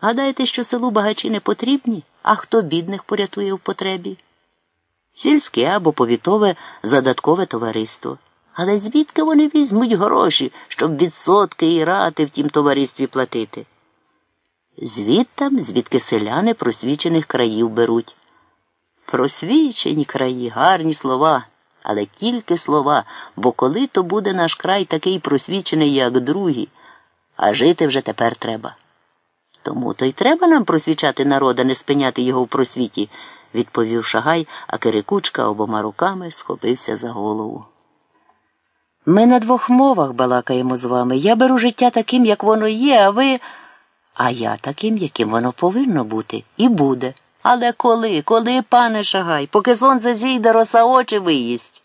Гадаєте, що селу багачі не потрібні, а хто бідних порятує в потребі? Сільське або повітове задаткове товариство. Але звідки вони візьмуть гроші, щоб відсотки і рати в тім товаристві платити? Звідтам, звідки селяни просвічених країв беруть. Просвічені краї, гарні слова, але тільки слова, бо коли то буде наш край такий просвічений, як другі, а жити вже тепер треба. Тому то й треба нам просвічати народа, не спиняти його в просвіті, відповів Шагай, а Кирикучка обома руками схопився за голову. Ми на двох мовах балакаємо з вами. Я беру життя таким, як воно є, а ви. А я таким, яким воно повинно бути, і буде. Але коли, коли, пане Шагай, поки сонце зійде, роса очі виїсть?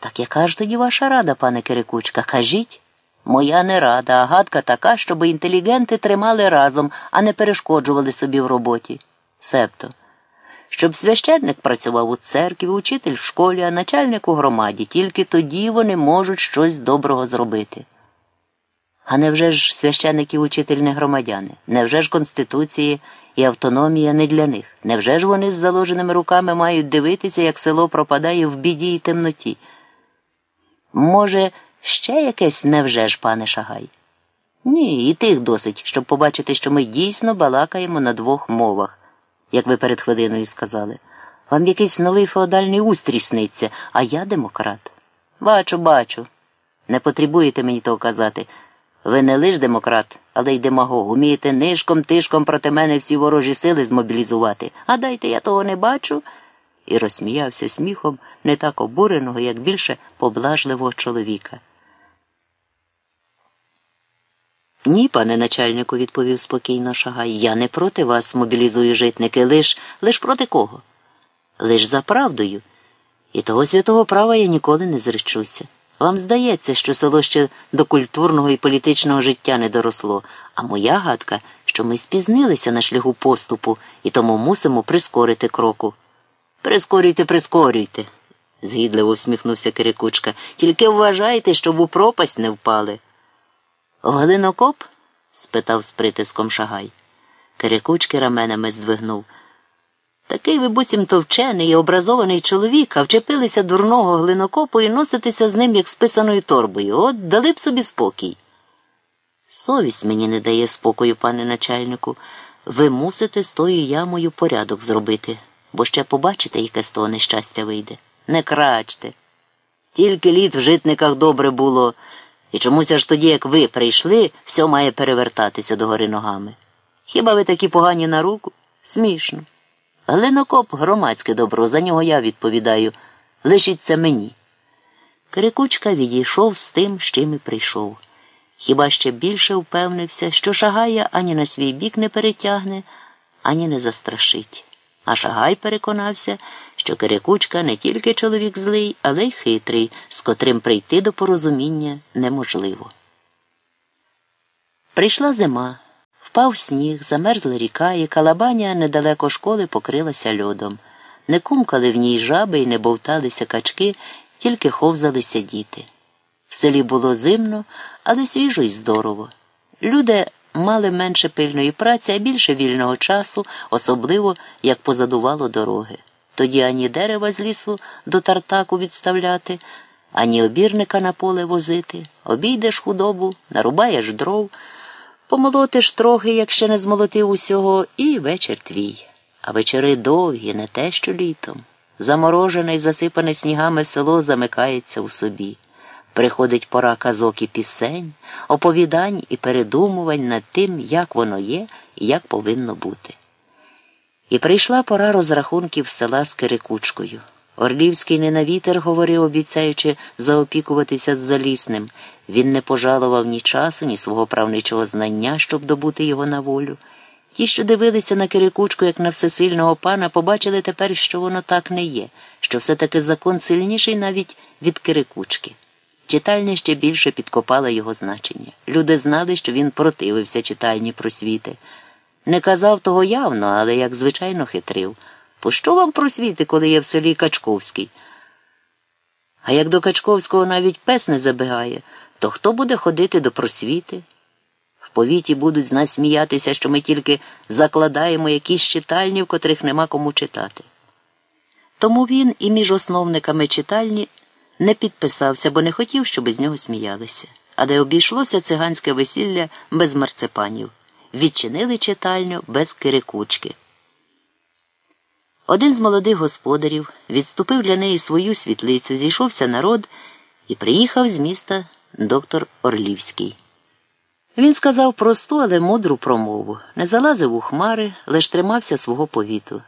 Так яка ж тоді ваша рада, пане Кирикучка, кажіть? Моя не рада, а гадка така, щоб інтелігенти тримали разом, а не перешкоджували собі в роботі. Себто, щоб священник працював у церкві, учитель в школі, а начальник у громаді, тільки тоді вони можуть щось доброго зробити. А невже ж священник і учитель не громадяни? Невже ж Конституції і автономія не для них? Невже ж вони з заложеними руками мають дивитися, як село пропадає в біді і темноті? Може, ще якесь невже ж, пане Шагай? Ні, і тих досить, щоб побачити, що ми дійсно балакаємо на двох мовах, як ви перед хвилиною сказали. Вам якийсь новий феодальний устрій сниться, а я демократ. Бачу, бачу. Не потребуєте мені того казати. Ви не лиш демократ, але й демагог. Умієте нишком тишком проти мене всі ворожі сили змобілізувати. А дайте я того не бачу. І розсміявся сміхом не так обуреного, як більше поблажливого чоловіка. Ні, пане начальнику, відповів спокійно Шагай, я не проти вас мобілізую житники, лиш лиш проти кого? Лиш за правдою. І того святого права я ніколи не зречуся. Вам здається, що село ще до культурного і політичного життя не доросло, а моя гадка, що ми спізнилися на шляху поступу і тому мусимо прискорити кроку. Прискорюйте, прискорюйте, згідливо всміхнувся Кирикучка. Тільки вважайте, щоб у пропасть не впали. Глинокоп? спитав з притиском Шагай. Кирикучки раменами здвигнув. Такий ви буцімто вчений і образований чоловік, а вчепилися дурного глинокопу і носитися з ним, як з писаною торбою. От дали б собі спокій. Совість мені не дає спокою, пане начальнику. Ви мусите з тою ямою порядок зробити, бо ще побачите, яке з того нещастя вийде. Не крачте. Тільки літ в житниках добре було, і чомусь аж тоді, як ви прийшли, все має перевертатися догори ногами. Хіба ви такі погані на руку? Смішно. Глинокоп громадське добро, за нього я відповідаю. Лишіться мені. Кирикучка відійшов з тим, з чим і прийшов. Хіба ще більше впевнився, що Шагая ані на свій бік не перетягне, ані не застрашить. А Шагай переконався, що Кирикучка не тільки чоловік злий, але й хитрий, з котрим прийти до порозуміння неможливо. Прийшла зима. Впав сніг, замерзла ріка, і калабаня недалеко школи покрилася льодом. Не кумкали в ній жаби і не бовталися качки, тільки ховзалися діти. В селі було зимно, але свіжо й здорово. Люди мали менше пильної праці, а більше вільного часу, особливо як позадувало дороги. Тоді ані дерева з лісу до тартаку відставляти, ані обірника на поле возити, обійдеш худобу, нарубаєш дров. Помолотиш трохи, як ще не змолотив усього, і вечір твій. А вечори довгі, не те, що літом. Заморожене й засипане снігами село замикається у собі. Приходить пора казок і пісень, оповідань і передумувань над тим, як воно є і як повинно бути. І прийшла пора розрахунків села з Кирикучкою. Орлівський не на вітер говорив, обіцяючи заопікуватися з залісним. Він не пожалував ні часу, ні свого правничого знання, щоб добути його на волю. Ті, що дивилися на Кирикучку, як на всесильного пана, побачили тепер, що воно так не є, що все-таки закон сильніший навіть від Кирикучки. Читальня ще більше підкопала його значення. Люди знали, що він противився читальні просвіти. Не казав того явно, але як звичайно хитрив. Пощо вам просвіти, коли є в селі Качковський? А як до Качковського навіть пес не забігає, то хто буде ходити до просвіти? В повіті будуть з нас сміятися, що ми тільки закладаємо якісь читальні, в котрих нема кому читати. Тому він і між основниками читальні не підписався, бо не хотів, щоб з нього сміялися. А де обійшлося циганське весілля без марципанів, відчинили читальню без кирикучки. Один з молодих господарів відступив для неї свою світлицю, зійшовся народ і приїхав з міста доктор Орлівський. Він сказав просту, але мудру промову, не залазив у хмари, лиш тримався свого повіту.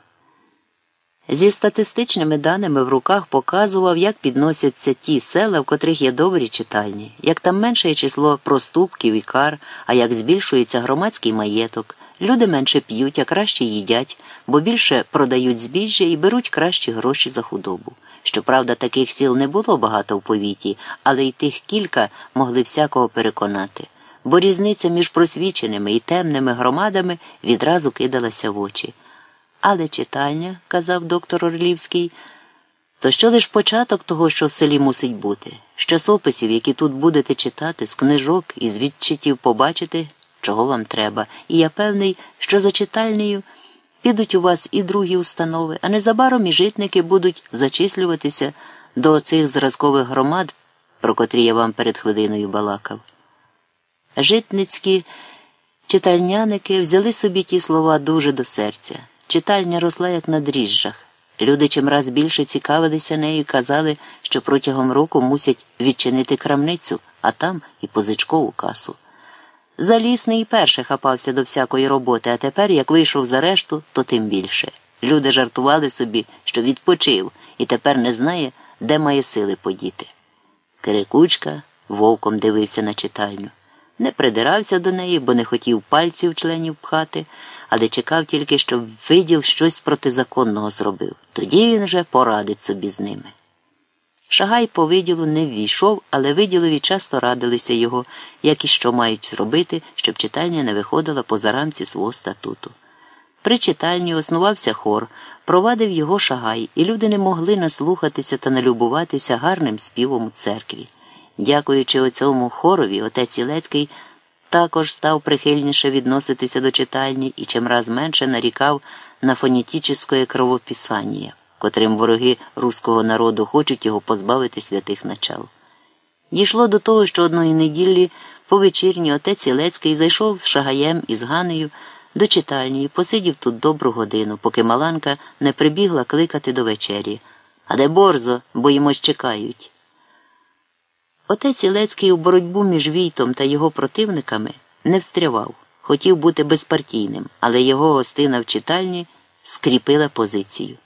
Зі статистичними даними в руках показував, як підносяться ті села, в котрих є добрі читальні, як там менше число проступків і кар, а як збільшується громадський маєток. Люди менше п'ють, а краще їдять, бо більше продають збіжжя і беруть кращі гроші за худобу. Щоправда, таких сіл не було багато в повіті, але й тих кілька могли всякого переконати, бо різниця між просвіченими і темними громадами відразу кидалася в очі. Але читальня, казав доктор Орлівський, то що лиш початок того, що в селі мусить бути, з часописів, які тут будете читати, з книжок і з відчиттів побачити, чого вам треба, і я певний, що за читальнею підуть у вас і другі установи, а незабаром і житники будуть зачислюватися до цих зразкових громад, про котрі я вам перед хвилиною балакав. Житницькі читальняники взяли собі ті слова дуже до серця. Читальня росла, як на дріжджах. Люди чимраз більше цікавилися нею і казали, що протягом року мусять відчинити крамницю, а там і позичкову касу. Залісний і перше хапався до всякої роботи, а тепер, як вийшов за решту, то тим більше. Люди жартували собі, що відпочив, і тепер не знає, де має сили подіти. Кирикучка вовком дивився на читальню. Не придирався до неї, бо не хотів пальців членів пхати, але чекав тільки, щоб виділ щось протизаконного зробив. Тоді він вже порадить собі з ними. Шагай по виділу не ввійшов, але виділові часто радилися його, як і що мають зробити, щоб читальня не виходила поза рамці свого статуту. При читальні основався хор, провадив його шагай, і люди не могли наслухатися та налюбуватися гарним співом у церкві. Дякуючи оцьому хорові, отець Ілецький також став прихильніше відноситися до читальні і чимраз менше нарікав на фонетічне кровописання, котрим вороги руського народу хочуть його позбавити святих начал. Дійшло до того, що одної неділі по вечірні отець Ілецький зайшов з шагаєм і з Ганею до читальні і посидів тут добру годину, поки Маланка не прибігла кликати до вечері. А де борзо, бо йому чекають. Отець Ілецький у боротьбу між Війтом та його противниками не встрявав, хотів бути безпартійним, але його гостина в читальні скріпила позицію.